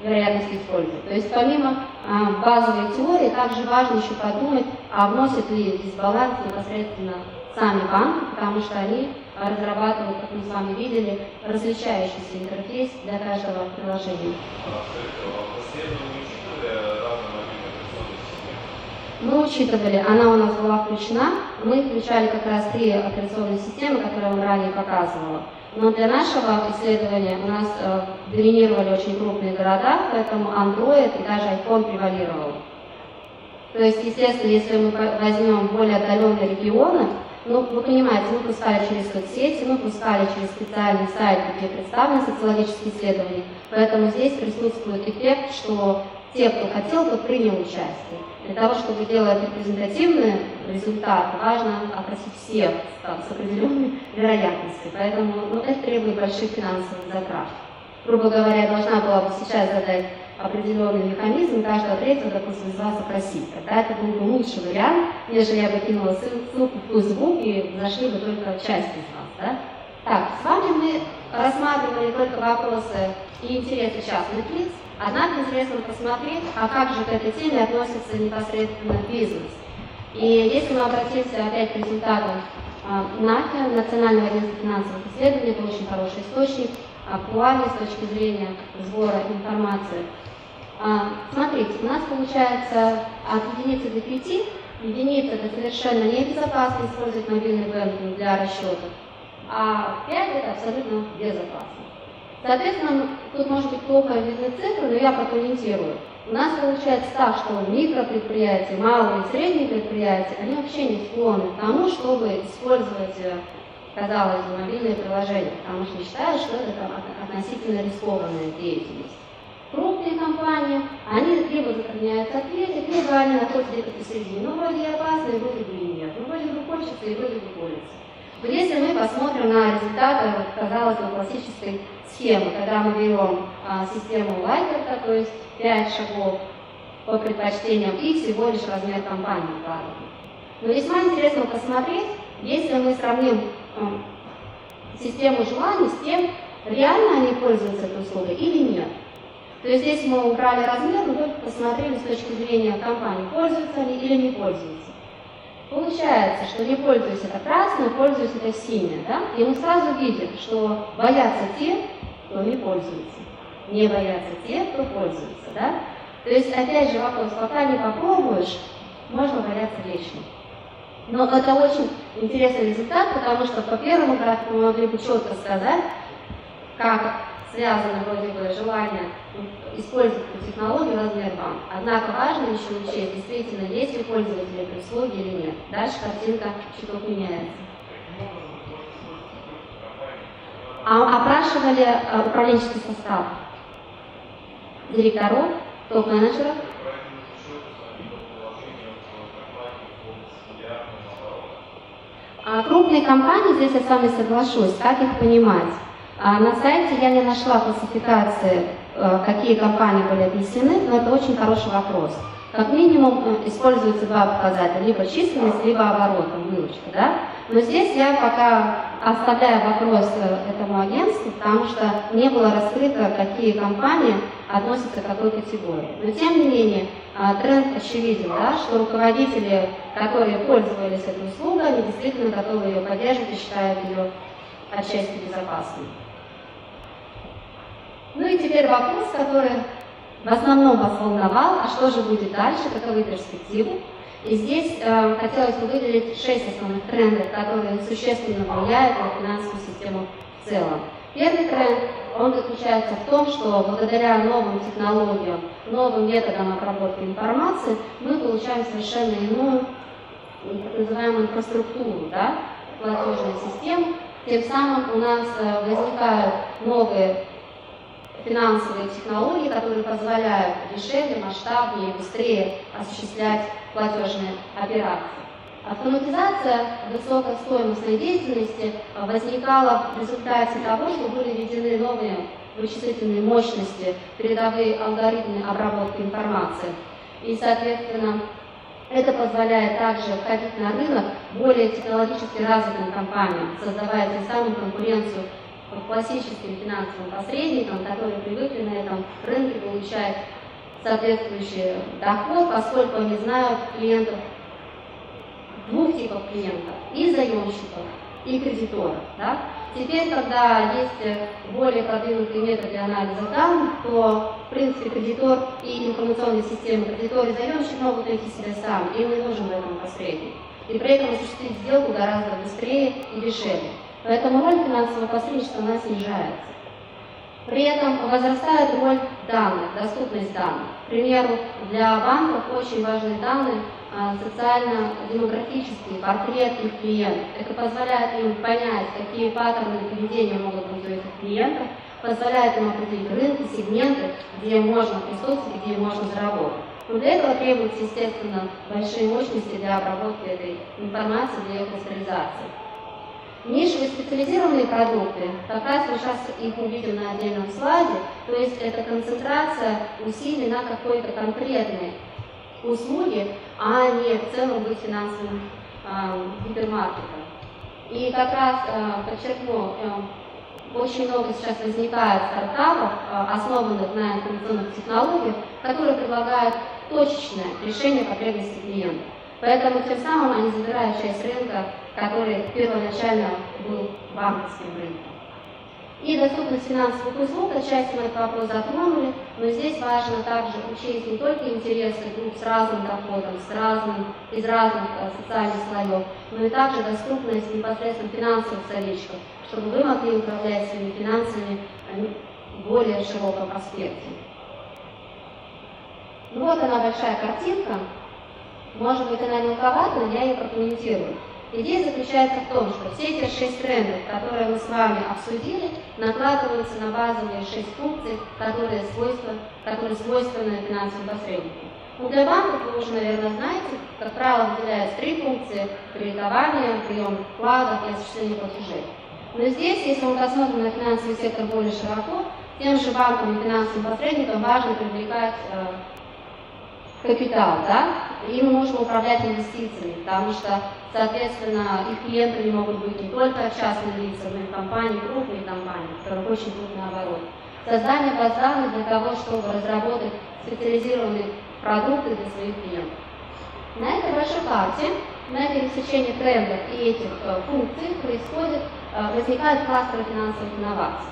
вероятности использовать. То есть помимо а, базовой теории, также важно еще подумать, а вносят ли дисбаланс непосредственно сами банки, потому что они разрабатывают, как мы с вами видели, различающийся интерфейс для каждого приложения. Мы учитывали, она у нас была включена, мы включали как раз три операционные системы, которые я вам ранее показывала. Но для нашего исследования у нас э, доминировали очень крупные города, поэтому Android и даже iPhone превалировал. То есть, естественно, если мы возьмем более отдаленные регионы, ну, вы понимаете, мы пускали через соцсети, мы пускали через специальный сайт, где представлены социологические исследования, поэтому здесь присутствует эффект, что те, кто хотел, тот принял участие. Для того, чтобы делать репрезентативный результат, важно опросить всех там, с определенной вероятностью. Поэтому ну, это требует больших финансовых затрат. Грубо говоря, я должна была бы сейчас задать определенный механизм каждого третьего, допустим, из вас опросить. Тогда это был бы лучший вариант, нежели я бы кинула ссылку в Facebook и зашли бы только часть из вас. Да? Так, с вами мы рассматривали только вопросы и интересы частных лиц, однако интересно посмотреть, а как же к этой теме относится непосредственно бизнес. И если мы обратимся опять к результатам а, НАФИ, Национального агентства финансовых исследований, это очень хороший источник, актуальный с точки зрения сбора информации. А, смотрите, у нас получается от единицы до пяти. Единица это совершенно небезопасно использовать мобильный банкинг для расчетов, а 5 это абсолютно безопасно. Соответственно, тут может быть плохо видны цифры, но я прокомментирую. У нас получается так, что микропредприятия, малые и средние предприятия, они вообще не склонны к тому, чтобы использовать, э, казалось бы, мобильные приложения, потому что считают, что это там, относительно рискованная деятельность. Крупные компании, они либо затрудняются ответить, либо они находятся где-то посередине. Ну, вроде и опасно, и вроде бы и нет. Ну, вроде бы хочется, и вроде бы колется. Вот если мы посмотрим на результаты, вот, казалось бы, классической схемы, когда мы берем а, систему Лайкерта, то есть 5 шагов по предпочтениям и всего лишь размер компании укладываем. Но весьма интересно посмотреть, если мы сравним систему желаний с тем, реально они пользуются этой услугой или нет. То есть здесь мы убрали размер, но только посмотрели с точки зрения компании, пользуются они или не пользуются. Получается, что не пользуюсь это красное, пользуюсь это синее, да? И мы сразу видим, что боятся те, кто не пользуется. Не боятся те, кто пользуется, да? То есть, опять же, вопрос, пока не попробуешь, можно бояться вечно. Но это очень интересный результат, потому что по первому графику мы могли бы четко сказать, как связано вроде бы желание использовать эту технологию размер банк. Однако важно еще учесть, действительно, есть ли пользователи этой услуги или нет. Дальше картинка чуток меняется. А опрашивали э, управленческий состав директоров, топ-менеджеров. А крупные компании, здесь я с вами соглашусь, как их понимать? А на сайте я не нашла классификации, э, какие компании были объяснены, но это очень хороший вопрос. Как минимум э, используются два показателя, либо численность, либо оборот, выручка. Да? Но здесь я пока оставляю вопрос э, этому агентству, потому что не было раскрыто, какие компании относятся к какой категории. Но тем не менее, тренд очевиден, да, что руководители, которые пользовались этой услугой, они действительно готовы ее поддерживать и считают ее отчасти безопасной. Ну и теперь вопрос, который в основном вас волновал, а что же будет дальше, каковы перспективы. И здесь э, хотелось бы выделить шесть основных трендов, которые существенно влияют на финансовую систему в целом. Первый тренд, он заключается в том, что благодаря новым технологиям, новым методам обработки информации, мы получаем совершенно иную, так называемую инфраструктуру, да, платежной системы. Тем самым у нас э, возникают новые финансовые технологии, которые позволяют дешевле, масштабнее, быстрее осуществлять платежные операции. Автоматизация высокостоимостной деятельности возникала в результате того, что были введены новые вычислительные мощности, передовые алгоритмы обработки информации. И, соответственно, это позволяет также входить на рынок более технологически развитым компаниям, создавая тем самым конкуренцию классическим финансовым посредникам, которые привыкли на этом рынке получать соответствующий доход, поскольку они знают клиентов, двух типов клиентов, и заемщиков, и кредиторов. Да? Теперь, когда есть более продвинутые методы анализа данных, то, в принципе, кредитор и информационные системы, кредитор и заемщик могут найти себя сами, им не нужен в этом посредник. И при этом осуществить сделку гораздо быстрее и дешевле. Поэтому роль финансового посредничества у нас снижается. При этом возрастает роль данных, доступность данных. К примеру, для банков очень важны данные а, социально-демографический портрет их клиентов. Это позволяет им понять, какие паттерны поведения могут быть у этих клиентов, позволяет им определить рынки, сегменты, где можно присутствовать, где можно заработать. Но для этого требуются, естественно, большие мощности для обработки этой информации, для ее кластеризации. Нишевые специализированные продукты, как раз мы сейчас их увидим на отдельном слайде, то есть это концентрация усилий на какой-то конкретной услуге, а не в целом быть финансовым э, гипермаркетом. И как раз э, подчеркну, э, очень много сейчас возникает стартапов, э, основанных на информационных технологиях, которые предлагают точечное решение потребностей клиента. Поэтому тем самым они забирают часть рынка, который первоначально был банковским рынком. И доступность финансовых услуг, отчасти мы этот вопрос затронули, но здесь важно также учесть не только интересы групп с разным доходом, с разным, из разных э, социальных слоев, но и также доступность непосредственно финансовых советчиков, чтобы вы могли управлять своими финансами э, в более широком аспекте. Ну вот она большая картинка. Может быть, она мелковата, но я ее прокомментирую. Идея заключается в том, что все эти шесть трендов, которые мы с вами обсудили, накладываются на базовые шесть функций, которые, свойства, которые свойственны финансовым посредникам. Ну, для банков, вы уже, наверное, знаете, как правило, выделяются три функции – кредитование, прием вкладов и осуществление платежей. Но здесь, если мы посмотрим на финансовый сектор более широко, тем же банкам и финансовым посредникам важно привлекать э, капитал, да, и мы можем управлять инвестициями, потому что, соответственно, их клиентами могут быть не только частные лица, но и компании, крупные компании, которых очень крупный оборот. Создание баз данных для того, чтобы разработать специализированные продукты для своих клиентов. На этой большой карте, на пересечении трендов и этих э, функций происходит, э, возникает кластер финансовых инноваций.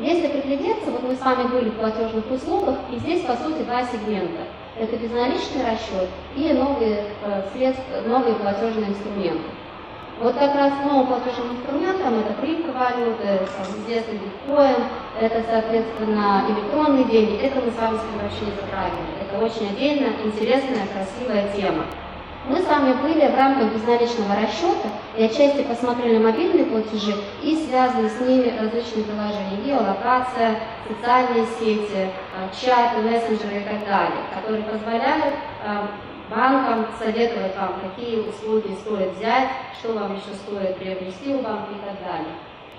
Если приглядеться, вот мы с вами были в платежных услугах, и здесь, по сути, два сегмента – это безналичный расчет и новые, э, средства, новые платежные инструменты. Вот как раз новым платежным инструментом это примка валюты, известный биткоин, это, соответственно, электронные деньги. Это мы с вами вообще не затрагивали. Это очень отдельная, интересная, красивая тема. Мы с вами были в рамках безналичного расчета и отчасти посмотрели мобильные платежи и связанные с ними различные приложения, геолокация, социальные сети, э, чаты, мессенджеры и так далее, которые позволяют э, банкам советовать вам, какие услуги стоит взять, что вам еще стоит приобрести у банка и так далее.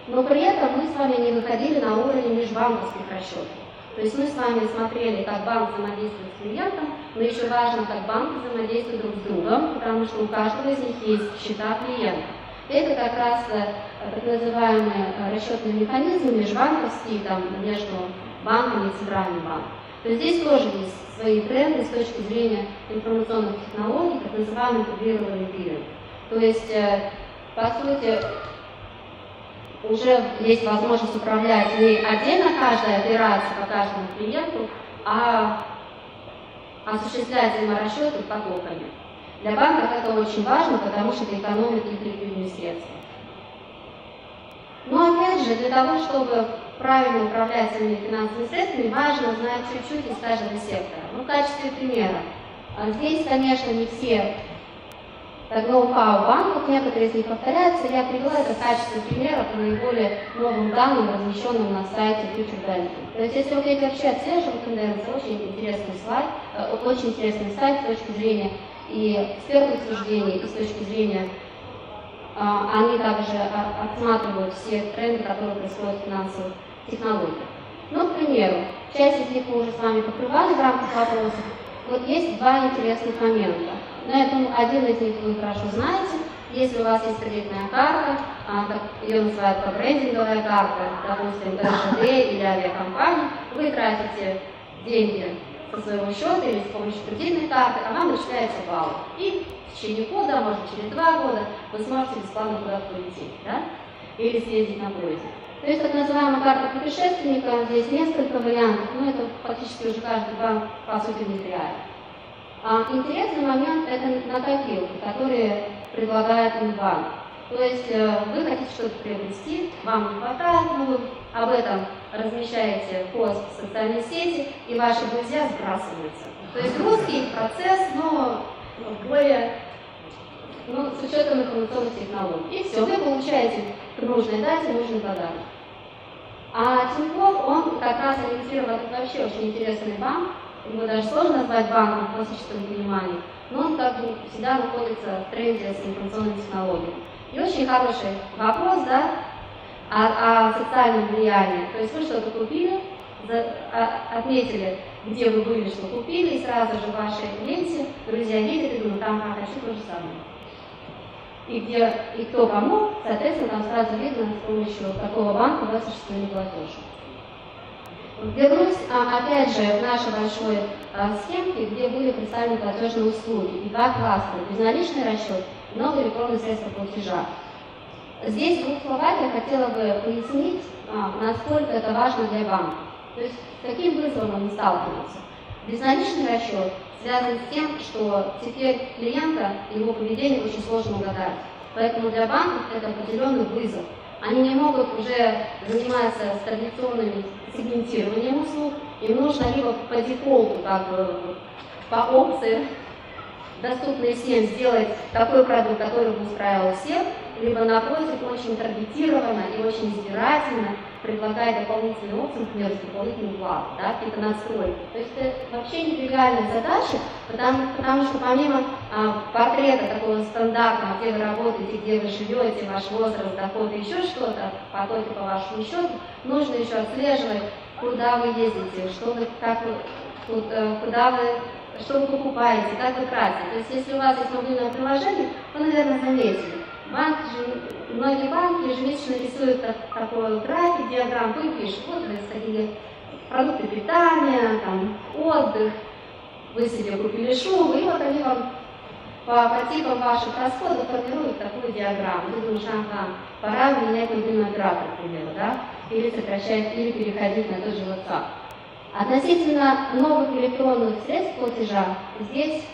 Но при этом мы с вами не выходили на уровень межбанковских расчетов. То есть мы с вами смотрели, как банк взаимодействует с клиентом, но еще важно, как банки взаимодействуют друг с другом, потому что у каждого из них есть счета клиента. Это как раз э, так называемые э, расчетные механизмы межбанковские, там, между банками и центральным банком. То есть здесь тоже есть свои тренды с точки зрения информационных технологий, так называемый интегрированный биллинг. То есть, э, по сути, уже есть возможность управлять не отдельно каждая операция по каждому клиенту, а осуществлять взаиморасчеты потоками. Для банков это очень важно, потому что это экономит их ликвидные средства. Но опять же, для того, чтобы правильно управлять своими финансовыми средствами, важно знать чуть-чуть из каждого сектора. Ну, в качестве примера. А здесь, конечно, не все так ноу-хау банков, некоторые из них повторяются. Я привела это в качестве примера по наиболее новым данным, размещенным на сайте Future Banking. То есть, если вы хотите вообще отслеживать тенденции, очень интересный слайд, э, очень интересный сайт с точки зрения и экспертных суждений, и с точки зрения а, они также отсматривают все тренды, которые происходят в финансовых технологиях. Ну, к примеру, часть из них мы уже с вами покрывали в рамках вопросов. Вот есть два интересных момента. Но я думаю, один из них вы хорошо знаете. Если у вас есть кредитная карта, а, как ее называют по брендинговая карта, допустим, РЖД или авиакомпания, вы тратите деньги со своего счета или с помощью кредитной карты, а вам начисляется баллы. И в течение года, может через два года, вы сможете бесплатно куда-то полететь, да? Или съездить на поезде. То есть так называемая карта путешественника, здесь несколько вариантов, но это фактически уже каждый банк по сути внедряет. А интересный момент – это накопилки, которые предлагает банк. То есть э, вы хотите что-то приобрести, вам не хватает, но вы об этом размещаете пост в социальной сети, и ваши друзья сбрасываются. То есть русский процесс, но более, ну, с учетом информационных технологий. И все, вы получаете к нужной нужный подарок. А Тинькофф, он как раз ориентирован, вообще очень интересный банк, его даже сложно назвать банком в классическом понимании, но он как бы всегда находится в тренде с информационными технологиями. И очень хороший вопрос, да, о, о социальном влиянии. То есть вы что-то купили, за, а, отметили, где вы были, что купили, и сразу же в вашей ленте друзья видят и думают, там, а, хочу то же самое. И где, и кто помог, соответственно, там сразу видно, с помощью какого банка вас осуществили платеж. Вернусь, а, опять же, в нашей большой а, схемке, где были представлены платежные услуги. И два кластера – безналичный расчет новые электронные средства платежа. Здесь в двух словах я хотела бы пояснить, а, насколько это важно для банка. То есть каким вызовом они сталкиваются. Безналичный расчет связан с тем, что теперь клиента его поведение очень сложно угадать. Поэтому для банков это определенный вызов. Они не могут уже заниматься с традиционным сегментированием услуг, им нужно либо по дефолту, как бы по опции, доступной всем, сделать такой продукт, который бы устраивал всех, либо напротив очень таргетированно и очень избирательно предлагая дополнительные опции, например, дополнительную плату, да, какие-то настройки. То есть это вообще нетривиальная задача, потому, потому что помимо а, портрета такого стандартного, где вы работаете, где вы живете, ваш возраст, доход еще что-то, потоки по вашему счету, нужно еще отслеживать, куда вы ездите, что вы, как вы, э, куда вы что вы покупаете, как вы тратите. То есть если у вас есть мобильное приложение, вы, наверное, заметили, Банк, многие банки ежемесячно рисуют такой график, диаграмму, и пишут, вот вы сходили продукты питания, там, отдых, вы себе купили шубу, и вот они вам по, по типам ваших расходов формируют такую диаграмму. Ты думаешь, ага, пора менять мобильный оператор, к примеру, да? Или сокращать, или переходить на тот же WhatsApp. Относительно новых электронных средств платежа, здесь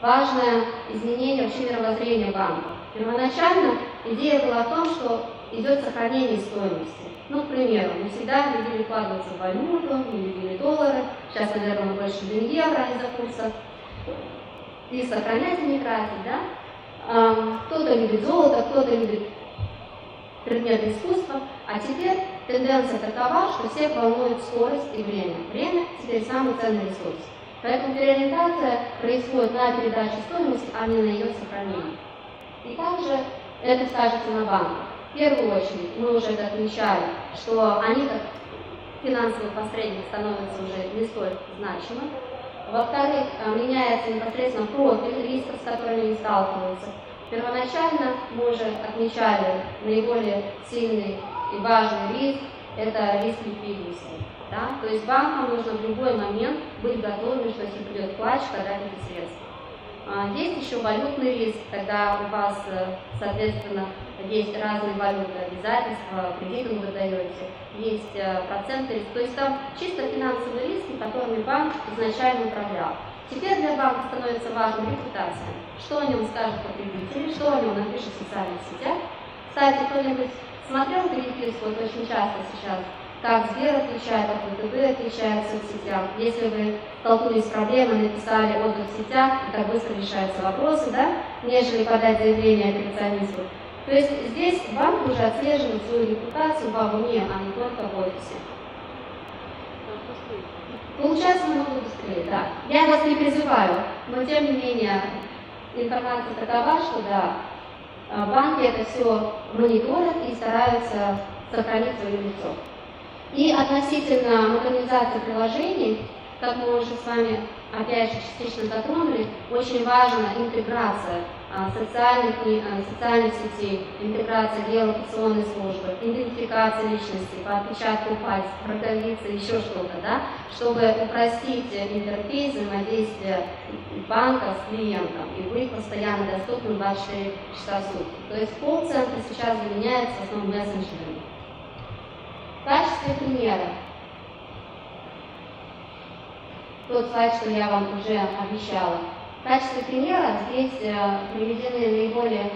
важное изменение вообще мировоззрения банка. Первоначально идея была в том, что идет сохранение стоимости. Ну, к примеру, мы всегда любили вкладываться в валюту, мы любили доллары, сейчас, наверное, больше любим евро из-за курса. И сохранять и не тратить, да? Кто-то любит золото, кто-то любит предметы искусства, а теперь тенденция такова, что всех волнует скорость и время. Время теперь самый ценный ресурс. Поэтому переориентация происходит на передачу стоимости, а не на ее сохранение. И также это скажется на банках. В первую очередь, мы уже это отмечали, что они как финансовый посредник становятся уже не столь значимы. Во-вторых, э, меняется непосредственно профиль рисков, с которыми они сталкиваются. Первоначально мы уже отмечали наиболее сильный и важный риск – это риск ликвидности. Да? То есть банкам нужно в любой момент быть готовыми, что если придет плач, отдать эти средства. А, есть еще валютный риск, когда у вас, э, соответственно, есть разные валютные обязательства, кредиты вы даете, есть э, проценты То есть там чисто финансовые риски, которыми банк изначально управлял. Теперь для банка становится важной репутация. Что о нем скажут потребители, что о нем напишут в социальных сетях. Кстати, кто-нибудь смотрел переписку, вот очень часто сейчас как Сбер отвечает, как ВТБ отвечает в соцсетях. Если вы столкнулись с проблемой, написали отзыв в сетях, как быстро решаются вопросы, да, нежели подать заявление операционисту. То есть здесь банк уже отслеживает свою репутацию вовне, а не только в офисе. Получается намного быстрее, да. Я вас не призываю, но тем не менее информация такова, что да, банки это все мониторят и стараются сохранить свое лицо. И относительно модернизации приложений, как мы уже с вами опять же частично затронули, очень важна интеграция а, социальных, а, социальных сетей, интеграция геолокационной службы, идентификация личности по отпечатку пальцев, роговицы, еще что-то, да, чтобы упростить интерфейс взаимодействия банка с клиентом и быть постоянно доступным 24 часа в сутки. То есть колл-центр сейчас заменяется в основном мессенджерами. Качестве примера, тот слайд, что я вам уже обещала, в качестве примера здесь э, приведены наиболее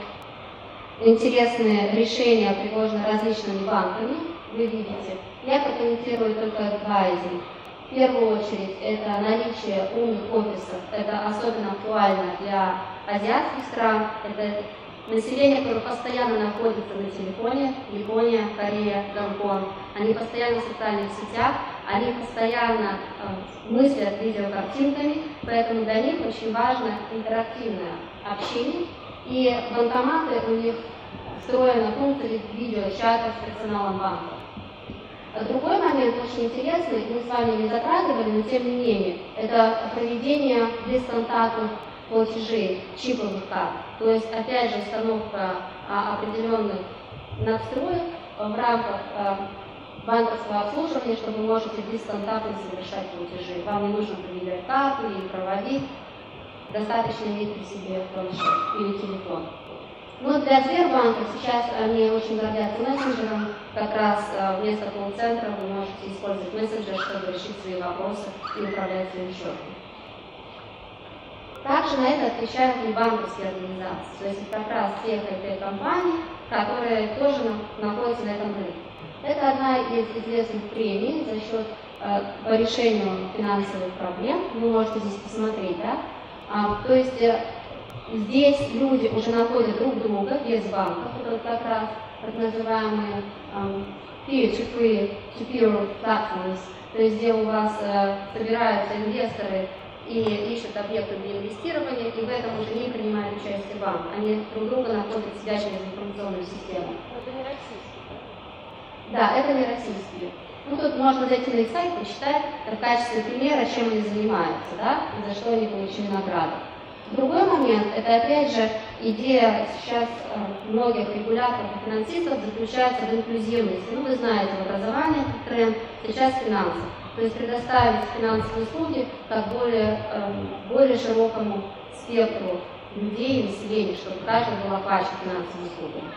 интересные решения, предложенные различными банками. Вы видите, я прокомментирую только два из них. В первую очередь это наличие умных офисов. Это особенно актуально для азиатских стран. Это население, которое постоянно находится на телефоне, Япония, Корея, Гонконг. Они постоянно в социальных сетях, они постоянно э, мыслят видеокартинками, поэтому для них очень важно интерактивное общение. И банкоматы у них встроена функция видеочата с персоналом банка. Другой момент очень интересный, мы с вами не затрагивали, но тем не менее, это проведение бесконтактных платежей, чиповых карт. То есть, опять же, установка а, определенных настроек в рамках а, банковского обслуживания, что вы можете бесконтактно совершать платежи. Вам не нужно проверять карту или проводить, достаточно иметь при себе планшет или телефон. Но ну, для Сбербанка сейчас они очень гордятся мессенджером. Как раз э, вместо колл-центра вы можете использовать мессенджер, чтобы решить свои вопросы и управлять своим счетом. Также на это отвечают и банковские организации, то есть как раз те IT-компании, которые тоже находятся на этом рынке. Это одна из известных премий за счет э, по решению финансовых проблем. Вы можете здесь посмотреть, да? А, то есть э, Здесь люди уже находят друг друга без банков, это вот как раз так называемые peer-to-peer um, platforms, то есть где у вас uh, собираются инвесторы и ищут объекты для инвестирования, и в этом уже не принимает участие банк. Они друг друга находят себя через информационную систему. Это не российский. Да, это не российские. Ну, тут можно зайти на их сайт, почитать в качестве примера, чем они занимаются, да, и за что они получили награды. Другой момент, это опять же идея сейчас э, многих регуляторов и финансистов заключается в инклюзивности. Ну, вы знаете, в образовании тренд, сейчас финансы. То есть предоставить финансовые услуги как более, эм, более широкому спектру людей и населения, чтобы каждый был охвачен финансовыми услугами.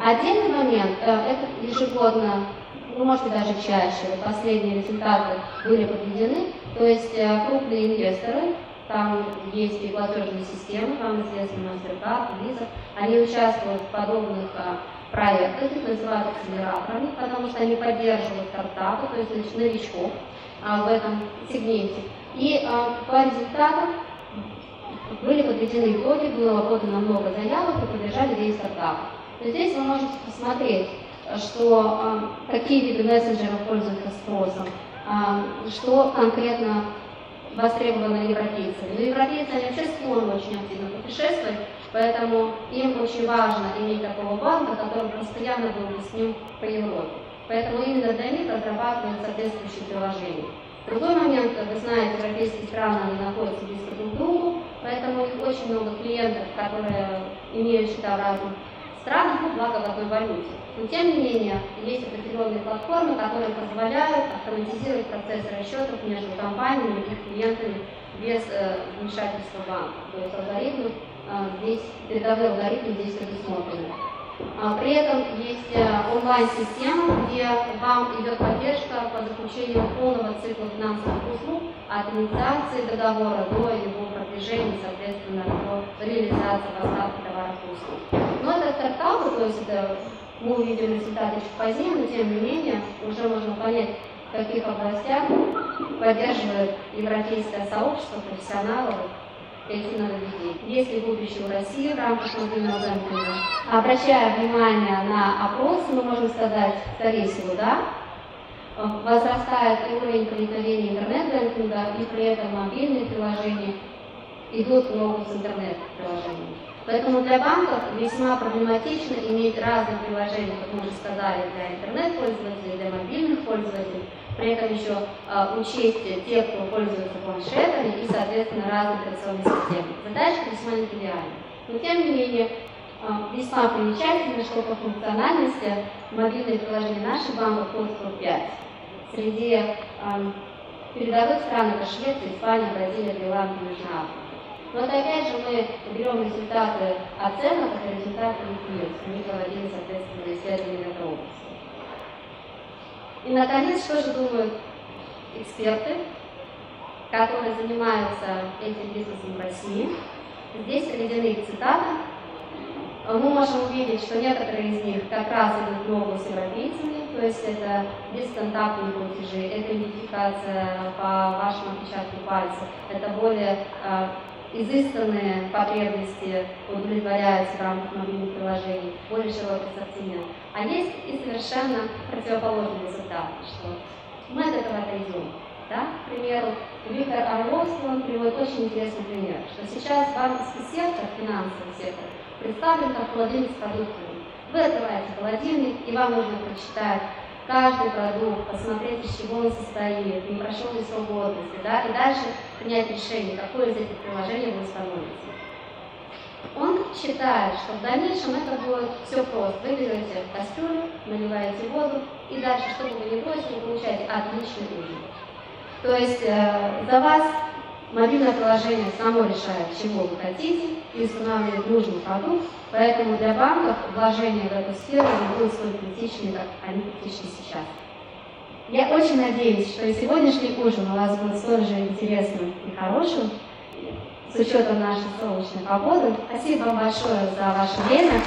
Отдельный момент, э, это ежегодно, вы можете даже чаще, последние результаты были подведены, то есть э, крупные инвесторы, там есть и платежные системы, вам известны MasterCard, Visa, они участвуют в подобных а, проектах, их называют акселераторами, потому что они поддерживают стартапы, то есть новичков а, в этом сегменте. И а, по результатам были подведены итоги, было подано много заявок и поддержали 9 стартапов. Здесь вы можете посмотреть, что, какие виды мессенджеров пользуются спросом, а, что конкретно востребовано европейцами. Но европейцы, они вообще склонны очень активно путешествовать, поэтому им очень важно иметь такого банка, который постоянно был бы с ним по Европе. Поэтому именно для них разрабатывают соответствующие приложения. Другой момент, вы знаете, европейские страны они находятся близко друг к другу, поэтому у них очень много клиентов, которые имеют счета в разных странах, благо в одной валюте. Но тем не менее, есть определенные платформы, которые позволяют автоматизировать процесс расчетов между компаниями и клиентами без э, вмешательства банка. То есть алгоритмы э, здесь, передовые алгоритмы здесь предусмотрены. А, при этом есть э, онлайн-система, где вам идет поддержка по заключению полного цикла финансовых услуг от инициации договора до его продвижения, соответственно, до реализации поставки товаров и услуг. Но это стартапы, то есть это мы увидим результаты чуть позднее, но тем не менее уже можно понять, в каких областях поддерживает европейское сообщество профессионалов эти нововведения. Есть ли будущее в России в рамках мобильного банкинга? Обращая внимание на опрос, мы можем сказать, скорее всего, да, возрастает уровень проникновения интернет-банкинга, и при этом мобильные приложения идут в ногу с интернет-приложениями. Поэтому для банков весьма проблематично иметь разные приложения, как мы уже сказали, для интернет-пользователей, для мобильных пользователей, при этом еще э, учесть тех, кто пользуется планшетами и, соответственно, разные операционные системы. Задача весьма нетривиальна. Но, тем не менее, э, весьма примечательно, что по функциональности мобильные приложения наших банков входят в 5 Среди э, передовых стран это Швеция, Испания, Бразилия, Таиланд и Южная Африка. Но это опять же мы берем результаты оценок, это результаты ИКИРС. Они проводили, соответственно, исследования этой области. И, наконец, что же думают эксперты, которые занимаются этим бизнесом в России. Здесь приведены их цитаты. мы можем увидеть, что некоторые из них как раз идут в ногу с европейцами, то есть это бесконтактные платежи, это идентификация по вашему отпечатку пальца, это более э, изысканные потребности удовлетворяются в рамках мобильных приложений, более широкий ассортимент. А есть и совершенно противоположный результат, что мы от этого отойдем. Да? К примеру, Виктор Орловский, он приводит очень интересный пример, что сейчас банковский сектор, финансовый сектор, представлен как с продуктами. Вы открываете холодильник, и вам нужно прочитать каждый продукт, посмотреть, из чего он состоит, не прошел ли срок годности, да, и дальше принять решение, какое из этих приложений вы установите. Он считает, что в дальнейшем это будет все просто. Вы берете кастрюлю, наливаете воду, и дальше, что бы вы ни бросили, вы получаете отличный ужин. То есть э, за вас мобильное приложение само решает, чего вы хотите, и устанавливает нужный продукт, поэтому для банков вложения в эту сферу не будут столь критичны, как они критичны сейчас. Я очень надеюсь, что и сегодняшний ужин у вас будет столь же интересным и хорошим, с учетом нашей солнечной погоды. Спасибо вам большое за ваше время.